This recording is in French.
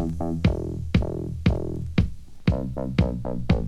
Bum bum bum bum bum